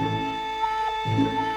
Música